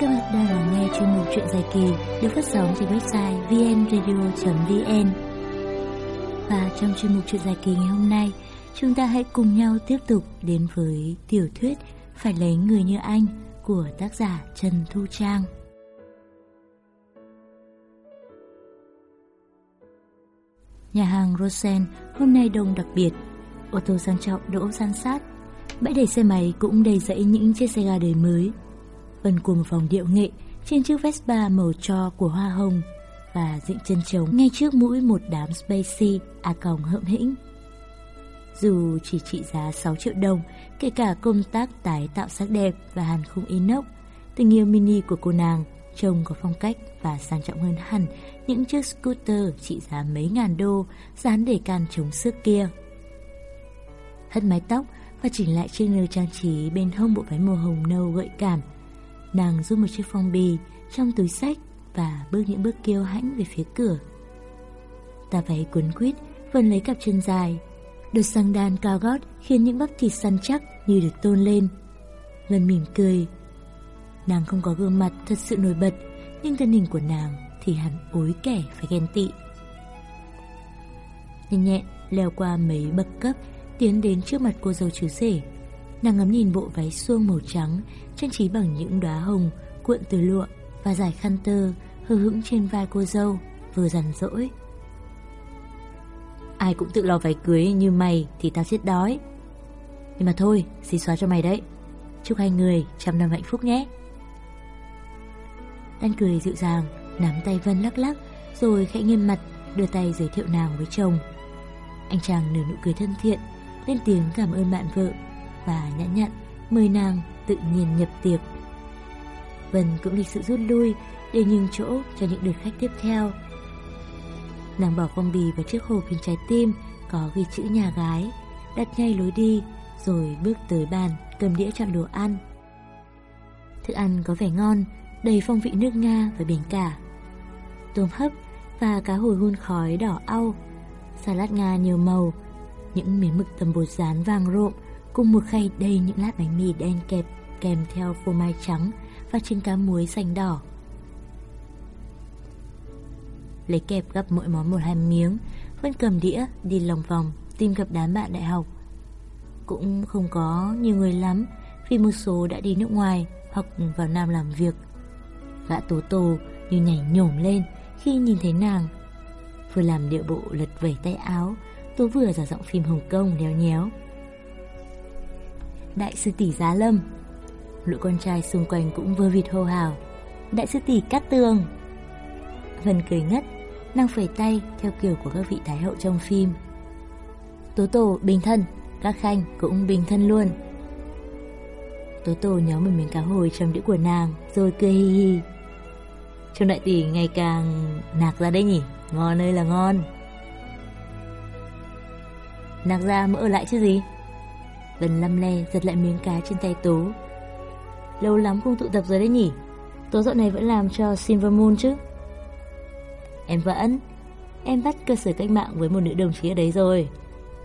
Các bạn đang lắng nghe chuyên mục chuyện dài kỳ được phát sóng trên website vnradio.vn Và trong chuyên mục chuyện dài kỳ ngày hôm nay, chúng ta hãy cùng nhau tiếp tục đến với tiểu thuyết Phải lấy người như anh của tác giả Trần Thu Trang. Nhà hàng Rosen hôm nay đông đặc biệt, ô tô sang trọng đỗ san sát, bãi để xe máy cũng đầy dẫy những chiếc xe ga đời mới vần cùng vòng điệu nghệ trên chiếc Vespa màu cho của hoa hồng và dựng chân trống ngay trước mũi một đám Spacey à còng hậm hĩnh. Dù chỉ trị giá 6 triệu đồng, kể cả công tác tái tạo sắc đẹp và hàn khung inox, tình yêu mini của cô nàng trông có phong cách và sang trọng hơn hẳn những chiếc scooter trị giá mấy ngàn đô dán để can chống xước kia. Hất mái tóc và chỉnh lại chiếc nơ trang trí bên hông bộ váy màu hồng nâu gợi cảm. Nàng rút một chiếc phong bì trong túi sách và bước những bước kiêu hãnh về phía cửa. Tà váy cuốn quýt vần lấy cặp chân dài. Đôi sang đan cao gót khiến những bắp thịt săn chắc như được tôn lên. Vân mỉm cười. Nàng không có gương mặt thật sự nổi bật, nhưng thân hình của nàng thì hẳn ối kẻ phải ghen tị. Nhanh nhẹn leo qua mấy bậc cấp tiến đến trước mặt cô dâu chú rể. Nàng ngắm nhìn bộ váy suông màu trắng trang trí bằng những đóa hồng cuộn từ lụa và giải khăn tơ hờ hững trên vai cô dâu vừa rằn rỗi. Ai cũng tự lo váy cưới như mày thì tao chết đói. Nhưng mà thôi, xí xóa cho mày đấy. Chúc hai người trăm năm hạnh phúc nhé. Đan cười dịu dàng, nắm tay Vân lắc lắc, rồi khẽ nghiêm mặt đưa tay giới thiệu nàng với chồng. Anh chàng nở nụ cười thân thiện, lên tiếng cảm ơn bạn vợ và nhã nhặn mời nàng tự nhiên nhập tiệc. Vân cũng lịch sự rút lui để nhường chỗ cho những đợt khách tiếp theo. Nàng bỏ phong bì vào chiếc hộp hình trái tim có ghi chữ nhà gái, đặt ngay lối đi rồi bước tới bàn cầm đĩa chọn đồ ăn. Thức ăn có vẻ ngon, đầy phong vị nước Nga và biển cả. Tôm hấp và cá hồi hun khói đỏ au, salad Nga nhiều màu, những miếng mực tầm bột rán vàng rộm cùng một khay đầy những lát bánh mì đen kẹp kèm theo phô mai trắng và trứng cá muối xanh đỏ. Lấy kẹp gấp mỗi món một hai miếng, Vân cầm đĩa đi lòng vòng tìm gặp đám bạn đại học. Cũng không có nhiều người lắm vì một số đã đi nước ngoài hoặc vào Nam làm việc. Gã tố tổ như nhảy nhổm lên khi nhìn thấy nàng. Vừa làm điệu bộ lật vẩy tay áo, Tố vừa giả giọng phim Hồng Kông léo nhéo. Đại sư tỷ Giá Lâm. Lũ con trai xung quanh cũng vơ vịt hô hào. Đại sư tỷ Cát Tường. Vân cười ngất, Năng phẩy tay theo kiểu của các vị thái hậu trong phim. Tố tổ bình thân, Các khanh cũng bình thân luôn. Tố tổ nhóm một miếng cá hồi trong đĩa của nàng, Rồi cười hi hi. Trông đại tỷ ngày càng nạc ra đấy nhỉ? Ngon ơi là ngon. Nạc ra mỡ ở lại chứ gì? Vân lăm le giật lại miếng cá trên tay Tố Lâu lắm không tụ tập rồi đấy nhỉ? Tố dạo này vẫn làm cho Silver Moon chứ? Em vẫn Em bắt cơ sở cách mạng với một nữ đồng chí ở đấy rồi.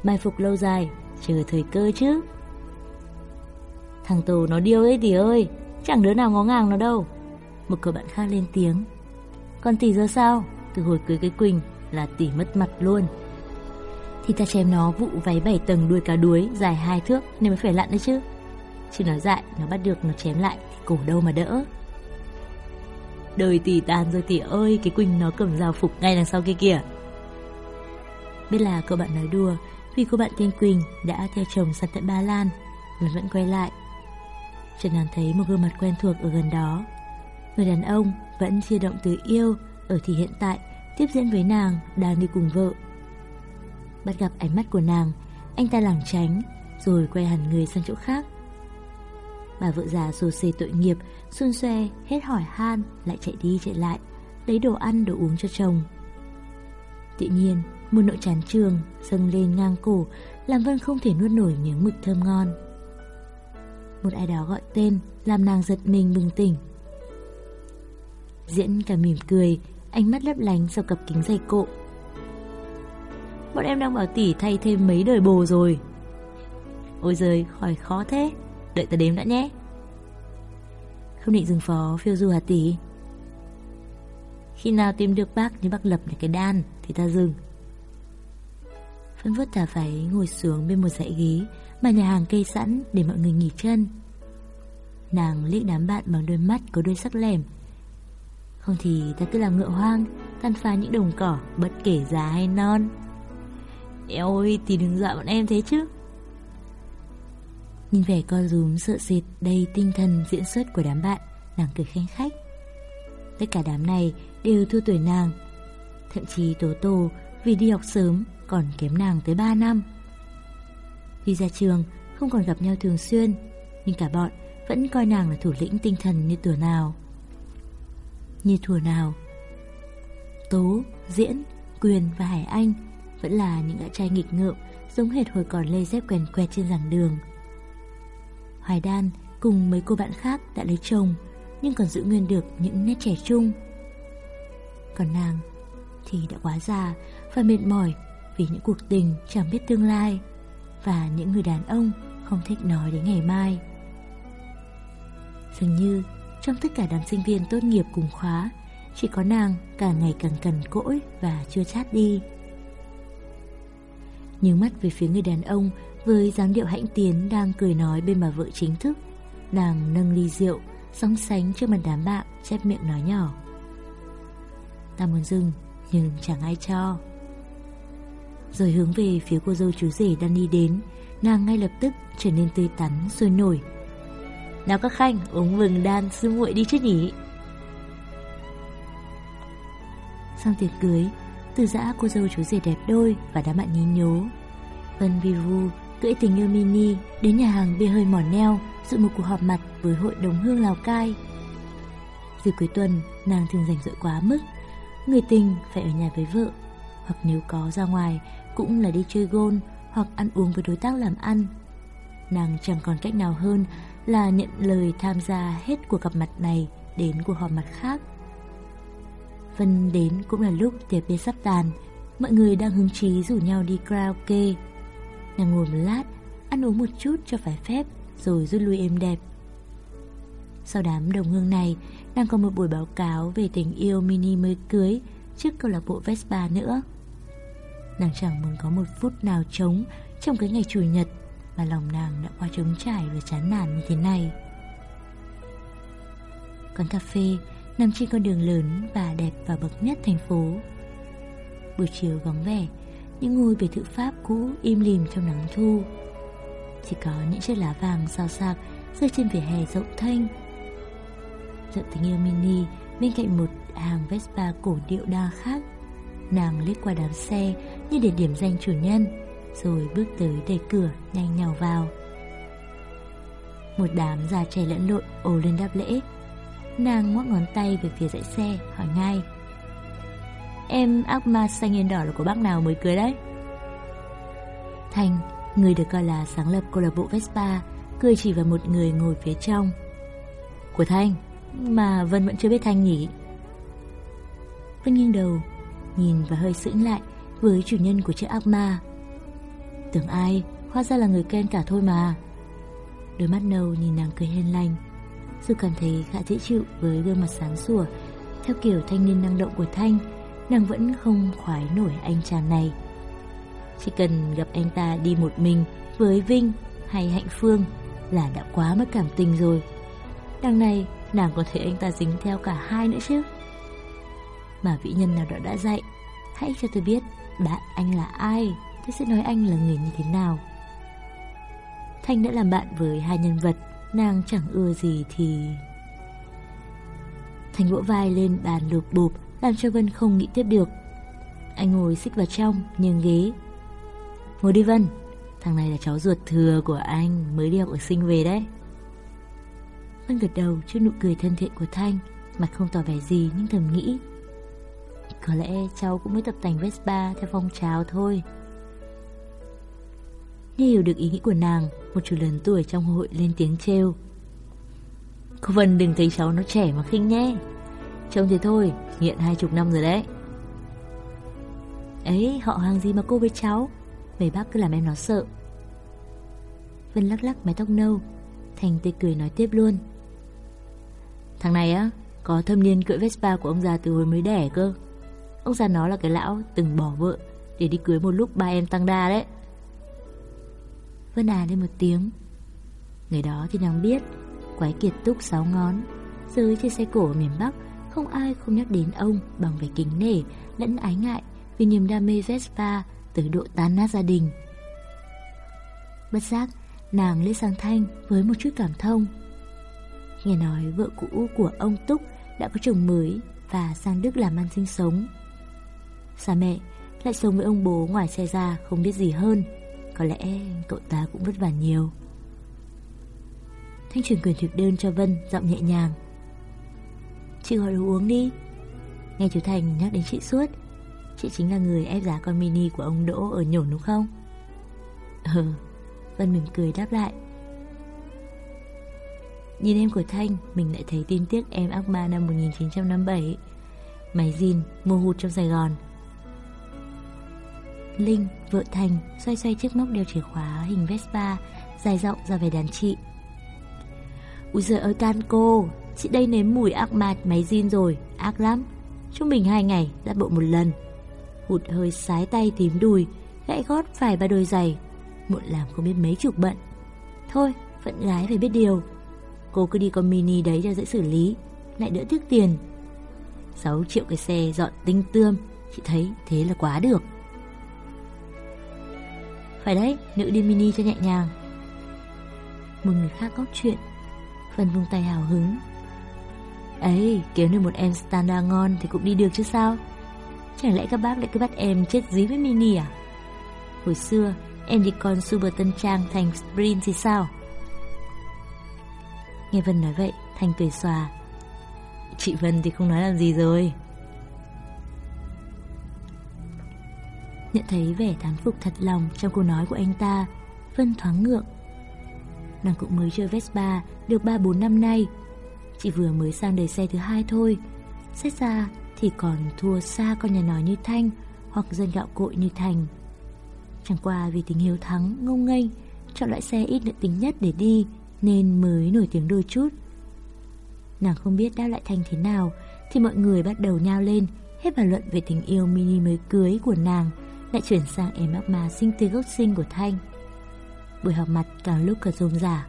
Mai phục lâu dài, Chờ thời cơ chứ. Thằng Tố nó điêu ấy tỷ ơi, Chẳng đứa nào ngó ngàng nó đâu. Một cậu bạn khác lên tiếng. Còn tỷ giờ sao? Từ hồi cưới cái Quỳnh là tỷ mất mặt luôn thì ta chém nó vụ váy bảy tầng đuôi cá đuối dài hai thước nên mới phải lặn đấy chứ. Chứ nói dại, nó bắt được nó chém lại thì cổ đâu mà đỡ. Đời tỷ tàn rồi tỷ ơi, cái Quỳnh nó cầm dao phục ngay đằng sau kia kìa. Biết là cậu bạn nói đùa, vì cô bạn tên Quỳnh đã theo chồng sang tận Ba Lan, mà vẫn quay lại. Trần nàng thấy một gương mặt quen thuộc ở gần đó. Người đàn ông vẫn chia động từ yêu ở thì hiện tại tiếp diễn với nàng đang đi cùng vợ Bắt gặp ánh mắt của nàng. Anh ta lảng tránh, Rồi quay hẳn người sang chỗ khác. Bà vợ già xô xê tội nghiệp Xun xoe hết hỏi han, Lại chạy đi chạy lại, Lấy đồ ăn, đồ uống cho chồng. Tự nhiên, một nỗi chán trường Dâng lên ngang cổ, Làm Vân không thể nuốt nổi miếng mực thơm ngon. Một ai đó gọi tên, Làm nàng giật mình bừng tỉnh. Diễn cả mỉm cười, Ánh mắt lấp lánh sau cặp kính dày cộ Bọn em đang bảo tỷ thay thêm mấy đời bồ rồi. Ôi giời, khỏi khó thế. Đợi ta đếm đã nhé. Không định dừng phó phiêu du hả tỷ Khi nào tìm được bác như bác lập được cái đan Thì ta dừng. Phân vớt tà phải ngồi xuống bên một dãy ghế Mà nhà hàng cây sẵn để mọi người nghỉ chân. Nàng liếc đám bạn bằng đôi mắt có đôi sắc lẻm. Không thì ta cứ làm ngựa hoang tan phá những đồng cỏ Bất kể già hay non. Eo ơi thì đừng dọa bọn em thế chứ. Nhìn vẻ co rúm sợ sệt Đầy tinh thần diễn xuất của đám bạn Nàng cười khen khách. Tất cả đám này đều thua tuổi nàng Thậm chí Tố Tô Vì đi học sớm còn kém nàng tới 3 năm. Khi ra trường Không còn gặp nhau thường xuyên Nhưng cả bọn vẫn coi nàng là thủ lĩnh tinh thần như tuổi nào. Như thùa nào? Tố, Diễn, Quyền và Hải Anh vẫn là những gã trai nghịch ngợm, giống hệt hồi còn lê dép quèn quẹt trên giảng đường. Hoài Đan cùng mấy cô bạn khác đã lấy chồng, nhưng còn giữ nguyên được những nét trẻ trung. Còn nàng thì đã quá già và mệt mỏi vì những cuộc tình chẳng biết tương lai và những người đàn ông không thích nói đến ngày mai. Dường như trong tất cả đám sinh viên tốt nghiệp cùng khóa, chỉ có nàng càng ngày càng cần cỗi và chưa chát đi nhướng mắt về phía người đàn ông Với dáng điệu hãnh tiến đang cười nói bên bà vợ chính thức. Nàng nâng ly rượu Sóng sánh trước mặt đám bạn, Chép miệng nói nhỏ. Ta muốn dừng, nhưng chẳng ai cho. Rồi hướng về phía cô dâu chú rể đang đi đến, Nàng ngay lập tức trở nên tươi tắn sôi nổi. Nào các khanh, uống vừng đan sư muội đi chứ nhỉ? Xong tiệc cưới từ giã cô dâu chú rể đẹp đôi Và đám bạn nhí nhố. Vân Vi Vu, cưỡi tình yêu mini, Đến nhà hàng bia hơi mỏ neo, Dự một cuộc họp mặt với hội đồng hương Lào Cai. Dịp cuối tuần, Nàng thường rảnh rỗi quá mức, Người tình phải ở nhà với vợ, Hoặc nếu có ra ngoài, Cũng là đi chơi gôn Hoặc ăn uống với đối tác làm ăn. Nàng chẳng còn cách nào hơn Là nhận lời tham gia hết cuộc gặp mặt này Đến cuộc họp mặt khác. Vân đến cũng là lúc tiệc bia sắp tàn. Mọi người đang hứng chí rủ nhau đi karaoke. Nàng ngồi một lát, Ăn uống một chút cho phải phép, Rồi rút lui êm đẹp. Sau đám đồng hương này, đang có một buổi báo cáo về tình yêu mini mới cưới, Trước câu lạc bộ Vespa nữa. Nàng chẳng muốn có một phút nào trống Trong cái ngày chủ nhật Mà lòng nàng đã qua trống trải và chán nản như thế này. Quán cà phê nằm trên con đường lớn và đẹp và bậc nhất thành phố. Buổi chiều vắng vẻ, những ngôi biệt thự Pháp cũ im lìm trong nắng thu. Chỉ có những chiếc lá vàng sao sạc rơi trên vỉa hè rộng thanh. Giận tình yêu mini bên cạnh một hàng Vespa cổ điệu đa khác. Nàng lướt qua đám xe như để điểm danh chủ nhân, rồi bước tới đẩy cửa nhanh nhào vào. Một đám già trẻ lẫn lộn ồ lên đáp lễ Nàng ngoắc ngón tay về phía dãy xe, Hỏi ngay. Em ác ma xanh yên đỏ là của bác nào mới cưới đấy? Thành, Người được coi là sáng lập câu lạc bộ Vespa, Cười chỉ vào một người ngồi phía trong. Của Thanh Mà Vân vẫn chưa biết Thanh nhỉ? Vân nghiêng đầu, Nhìn và hơi sững lại Với chủ nhân của chiếc ác ma. Tưởng ai, Hóa ra là người ken cả thôi mà. Đôi mắt nâu nhìn nàng cười hiền lành dù cảm thấy khá dễ chịu với gương mặt sáng sủa. Theo kiểu thanh niên năng động của Thanh, Nàng vẫn không khoái nổi anh chàng này. Chỉ cần gặp anh ta đi một mình Với Vinh hay Hạnh Phương Là đã quá mất cảm tình rồi. Đằng này, nàng có thể anh ta dính theo cả hai nữa chứ? Mà vị nhân nào đó đã dạy, Hãy cho tôi biết bạn anh là ai, Tôi sẽ nói anh là người như thế nào. Thanh đã làm bạn với hai nhân vật Nàng chẳng ưa gì thì... Thành vỗ vai lên bàn lục bụp Làm cho Vân không nghĩ tiếp được. Anh ngồi xích vào trong, nhường ghế. Ngồi đi Vân, Thằng này là cháu ruột thừa của anh, Mới đi học ở sinh về đấy. Vân gật đầu trước nụ cười thân thiện của Thanh, Mặt không tỏ vẻ gì nhưng thầm nghĩ. Có lẽ cháu cũng mới tập tành Vespa Theo phong trào thôi. Như hiểu được ý nghĩ của nàng một chú lớn tuổi trong hội lên tiếng trêu. Cô Vân đừng thấy cháu nó trẻ mà khinh nhé. Trông thế thôi Nghiện hai chục năm rồi đấy. Ấy họ hàng gì mà cô với cháu? Mấy bác cứ làm em nó sợ. Vân lắc lắc mái tóc nâu Thành tươi cười nói tiếp luôn. Thằng này á, có thâm niên cưỡi Vespa của ông già từ hồi mới đẻ cơ. Ông già nó là cái lão từng bỏ vợ để đi cưới một lúc ba em tăng đa đấy. Vân à lên một tiếng. Người đó thì nàng biết, quái kiệt túc sáu ngón, dưới trên xe cổ ở miền Bắc, không ai không nhắc đến ông bằng vẻ kính nể lẫn ái ngại vì niềm đam mê Vespa tới độ tan nát gia đình. Bất giác, nàng liếc sang Thanh với một chút cảm thông. Nghe nói vợ cũ của ông Túc đã có chồng mới và sang Đức làm ăn sinh sống. Xa mẹ lại sống với ông bố ngoài xe ra không biết gì hơn. Có lẽ cậu ta cũng vất vả nhiều. Thanh chuyển quyền thực đơn cho Vân giọng nhẹ nhàng. Chị gọi đồ uống đi. Nghe chú Thành nhắc đến chị suốt. Chị chính là người ép giá con mini của ông Đỗ ở nhổn đúng không? Ừ, Vân mỉm cười đáp lại. Nhìn em của Thanh, mình lại thấy tin tiếc em ác ma năm 1957. Máy jean mua hụt trong Sài Gòn. Linh, vợ Thành, xoay xoay chiếc móc đeo chìa khóa hình Vespa, dài rộng ra về đàn chị. Úi giời ơi can cô, chị đây nếm mùi ác mạt máy zin rồi, ác lắm. Trung bình hai ngày, ra bộ một lần. Hụt hơi sái tay tím đùi, gãy gót phải ba đôi giày. Muộn làm không biết mấy chục bận. Thôi, phận gái phải biết điều. Cô cứ đi con mini đấy cho dễ xử lý, lại đỡ tiếc tiền. 6 triệu cái xe dọn tinh tươm, chị thấy thế là quá được. Phải đấy, nữ đi mini cho nhẹ nhàng. Một người khác góp chuyện, phần vung tay hào hứng. Ấy, kiếm được một em standard ngon thì cũng đi được chứ sao? Chẳng lẽ các bác lại cứ bắt em chết dí với mini à? Hồi xưa, em đi con Super Tân Trang thành Sprint thì sao? Nghe Vân nói vậy, Thành cười xòa. Chị Vân thì không nói làm gì rồi. Nhận thấy vẻ thán phục thật lòng trong câu nói của anh ta, Vân thoáng ngượng. Nàng cũng mới chơi Vespa được 3-4 năm nay. Chị vừa mới sang đời xe thứ hai thôi. Xét ra thì còn thua xa con nhà nói như Thanh hoặc dân gạo cội như Thành. Chẳng qua vì tình hiếu thắng, ngông nghênh, chọn loại xe ít nữ tính nhất để đi nên mới nổi tiếng đôi chút. Nàng không biết đáp lại Thanh thế nào thì mọi người bắt đầu nhao lên hết bàn luận về tình yêu mini mới cưới của nàng lại chuyển sang em ác ma sinh từ gốc sinh của Thanh. Buổi họp mặt càng lúc càng rôm rả.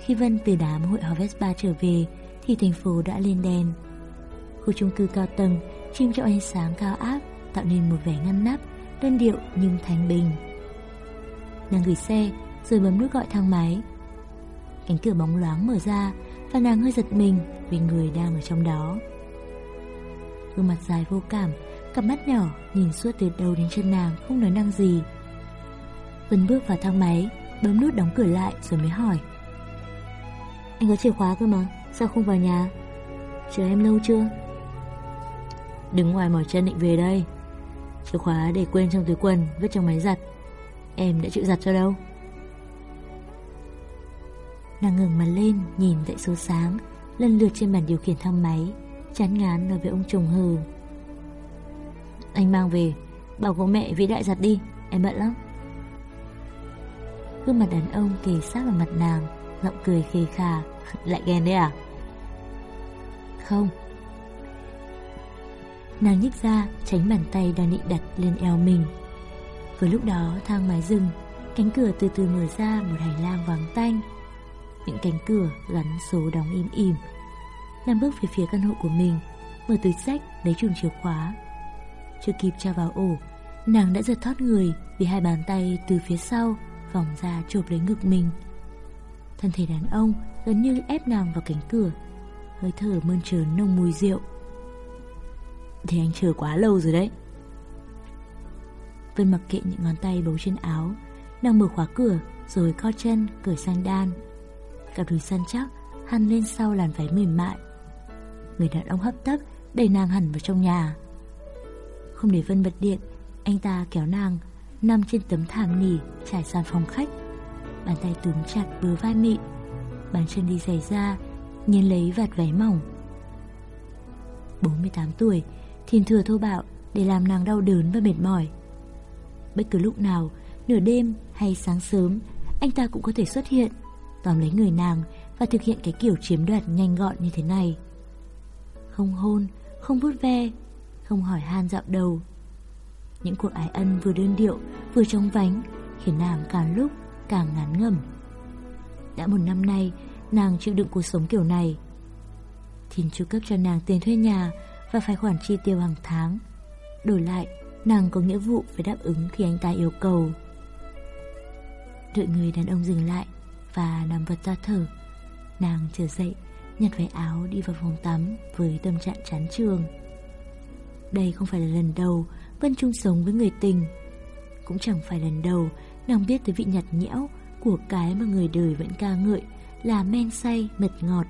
Khi Vân từ đám hội họp Vespa trở về thì thành phố đã lên đèn. Khu chung cư cao tầng chim cho ánh sáng cao áp tạo nên một vẻ ngăn nắp, đơn điệu nhưng thanh bình. Nàng gửi xe rồi bấm nút gọi thang máy. Cánh cửa bóng loáng mở ra và nàng hơi giật mình vì người đang ở trong đó. Gương mặt dài vô cảm, cặp mắt nhỏ nhìn suốt từ đầu đến chân nàng không nói năng gì. Vân bước vào thang máy, bấm nút đóng cửa lại rồi mới hỏi. Anh có chìa khóa cơ mà, sao không vào nhà? Chờ em lâu chưa? Đứng ngoài mỏi chân định về đây. Chìa khóa để quên trong túi quần, vứt trong máy giặt. Em đã chịu giặt cho đâu? Nàng ngừng mặt lên nhìn dãy số sáng Lần lượt trên bàn điều khiển thang máy Chán ngán nói với ông chồng hừ anh mang về. Bảo bố mẹ vĩ đại giặt đi. Em bận lắm. Gương mặt đàn ông kề sát vào mặt nàng Giọng cười khề khà. Lại ghen đấy à? Không. Nàng nhích ra tránh bàn tay đang định đặt lên eo mình. Vừa lúc đó thang máy dừng. Cánh cửa từ từ mở ra một hành lang vắng tanh. Những cánh cửa gắn số đóng im im. Nàng bước về phía căn hộ của mình, mở túi sách lấy chùm chìa khóa. Chưa kịp tra vào ổ, nàng đã giật thoát người vì hai bàn tay từ phía sau vòng ra chụp lấy ngực mình. Thân thể đàn ông gần như ép nàng vào cánh cửa, hơi thở mơn trớn nồng mùi rượu. Thì anh chờ quá lâu rồi đấy. Vân mặc kệ những ngón tay bấu trên áo, nàng mở khóa cửa rồi co chân cởi sang đan Cặp đùi săn chắc Hăn lên sau làn váy mềm mại Người đàn ông hấp tấp Đẩy nàng hẳn vào trong nhà không để Vân bật điện Anh ta kéo nàng Nằm trên tấm thảm nỉ trải sàn phòng khách. Bàn tay túm chặt bờ vai mịn Bàn chân đi giày ra Nhiên lấy vạt váy mỏng. 48 tuổi thìn thừa thô bạo Để làm nàng đau đớn và mệt mỏi. Bất cứ lúc nào Nửa đêm hay sáng sớm Anh ta cũng có thể xuất hiện tóm lấy người nàng và thực hiện cái kiểu chiếm đoạt nhanh gọn như thế này. Không hôn, không vuốt ve, không hỏi han dạo đầu. Những cuộc ái ân vừa đơn điệu, vừa trong vánh, khiến nàng càng lúc càng ngán ngẩm. Đã một năm nay, nàng chịu đựng cuộc sống kiểu này. Thìn chu cấp cho nàng tiền thuê nhà và phải khoản chi tiêu hàng tháng. Đổi lại, nàng có nghĩa vụ phải đáp ứng khi anh ta yêu cầu. Đợi người đàn ông dừng lại và nằm vật ra thở. Nàng trở dậy, nhặt váy áo đi vào phòng tắm với tâm trạng chán trường. Đây không phải là lần đầu Vân chung sống với người tình. Cũng chẳng phải lần đầu nàng biết tới vị nhạt nhẽo của cái mà người đời vẫn ca ngợi là men say mật ngọt.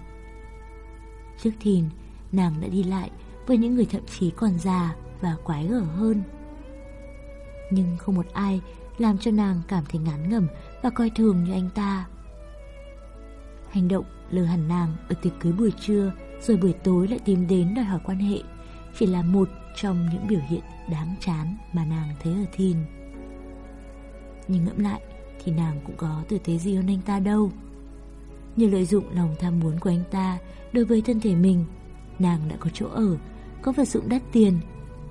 Trước thìn, nàng đã đi lại với những người thậm chí còn già và quái gở hơn. Nhưng không một ai làm cho nàng cảm thấy ngán ngẩm và coi thường như anh ta. Hành động lừa hẳn nàng ở tiệc cưới buổi trưa rồi buổi tối lại tìm đến đòi hỏi quan hệ chỉ là một trong những biểu hiện đáng chán mà nàng thấy ở Thìn. Nhưng ngẫm lại thì nàng cũng có tử tế gì hơn anh ta đâu. Nhờ lợi dụng lòng tham muốn của anh ta đối với thân thể mình, nàng đã có chỗ ở, có vật dụng đắt tiền,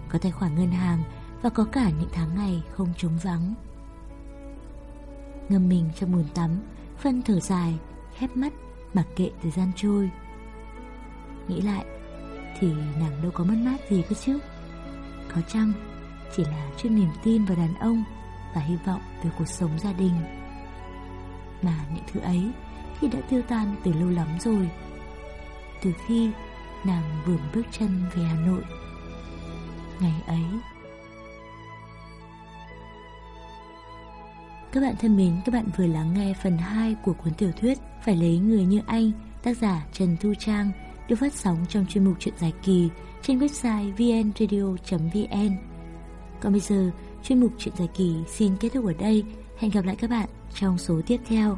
có tài khoản ngân hàng và có cả những tháng ngày không trống vắng. Ngâm mình trong bồn tắm, phân thở dài, khép mắt, mặc kệ thời gian trôi. Nghĩ lại, thì nàng đâu có mất mát gì cơ chứ. Có chăng chỉ là chút niềm tin vào đàn ông và hy vọng về cuộc sống gia đình. Mà những thứ ấy thì đã tiêu tan từ lâu lắm rồi. Từ khi nàng vừa bước chân về Hà Nội. Ngày ấy Các bạn thân mến, các bạn vừa lắng nghe phần 2 của cuốn tiểu thuyết Phải lấy người như anh, tác giả Trần Thu Trang, được phát sóng trong chuyên mục truyện dài kỳ trên website vnradio.vn. Còn bây giờ, chuyên mục truyện dài kỳ xin kết thúc ở đây. Hẹn gặp lại các bạn trong số tiếp theo.